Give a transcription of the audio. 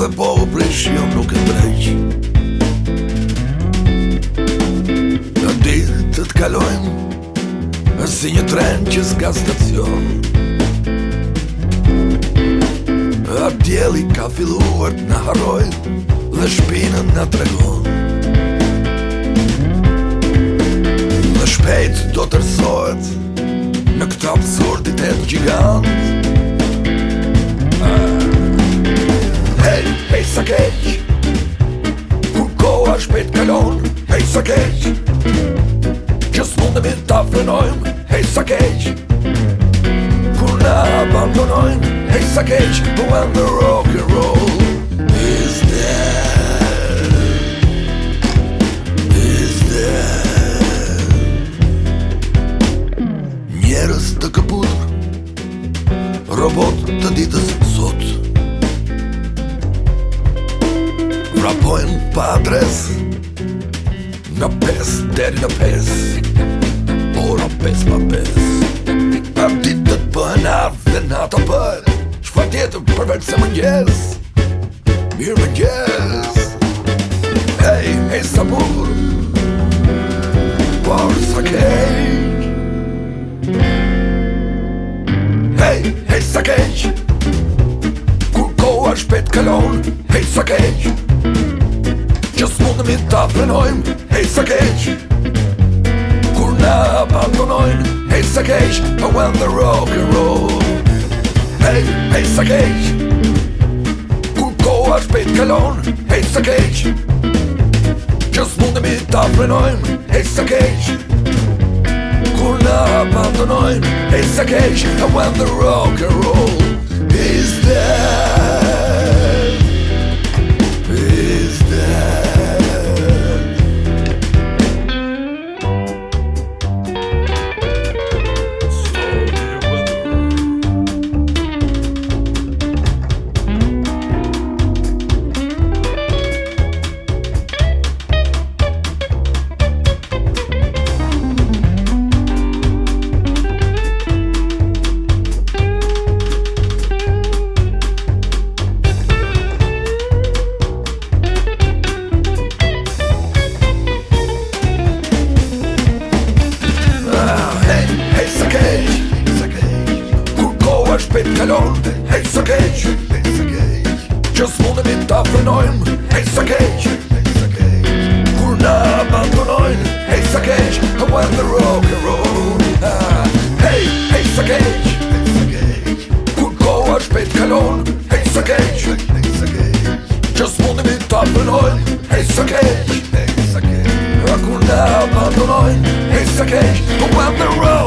Dhe po u prish jo nuk e treq Në ditë të të kalojmë Si një tren që s'ka stacion. A djeli ka filluar të në harroj Dhe shpinën në tregon. Dhe shpejt do të rësojt Në këta absurditet gjigant Hej, hej sa keq Kur koha shpejt kalon Hej sa keq Që s'mundemi ta frenojmë Hej sa keq Kur na abandonojmë Hej sa keq When the rock and roll Vrapojnë pa adres. Nga pes deri në pes. Ora pes pa pes. A ditët bëhen ardhë dhe nata bëhen Shfa tjetër përveç se mëngjes. Mirë mëngjes. Hej, hej sa burë Por sa keq. Hej, hej sa keq. Kur koha shpet kalon Hej sa keq Që s'mundemi ta frenojmë Hej sa keq Kur na abandonojnë Hej sa keq But when the rock and roll Hej, hej sa keq Kur koha shpet kalon Hej sa keq Që s'mundemi ta frenojmë Hej sa keq Kur na abandonojnë Hej sa keq But when the rock and roll Kur koha shpejt kalon Hej sa keq Që s'mundemi ta frenojmë Hej sa keq Kur na abandonojnë Hej sa keq When the rock and roll. Ah, Hej, hej sa keq Kur koha shpejt kalon Hej sa keq Që s'mundemi ta frenojmë Hej sa keq A kur na abandonojnë Hej sa keq When the rock and